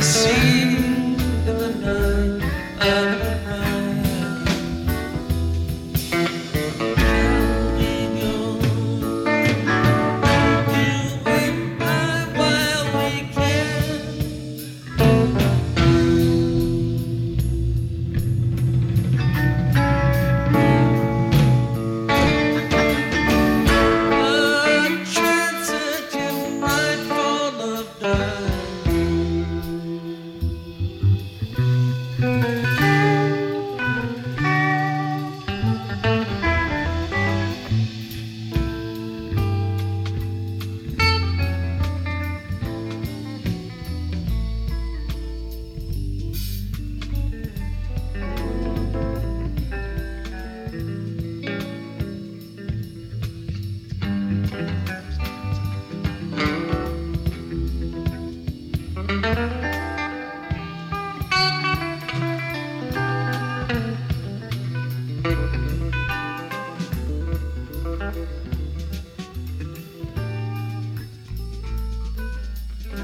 see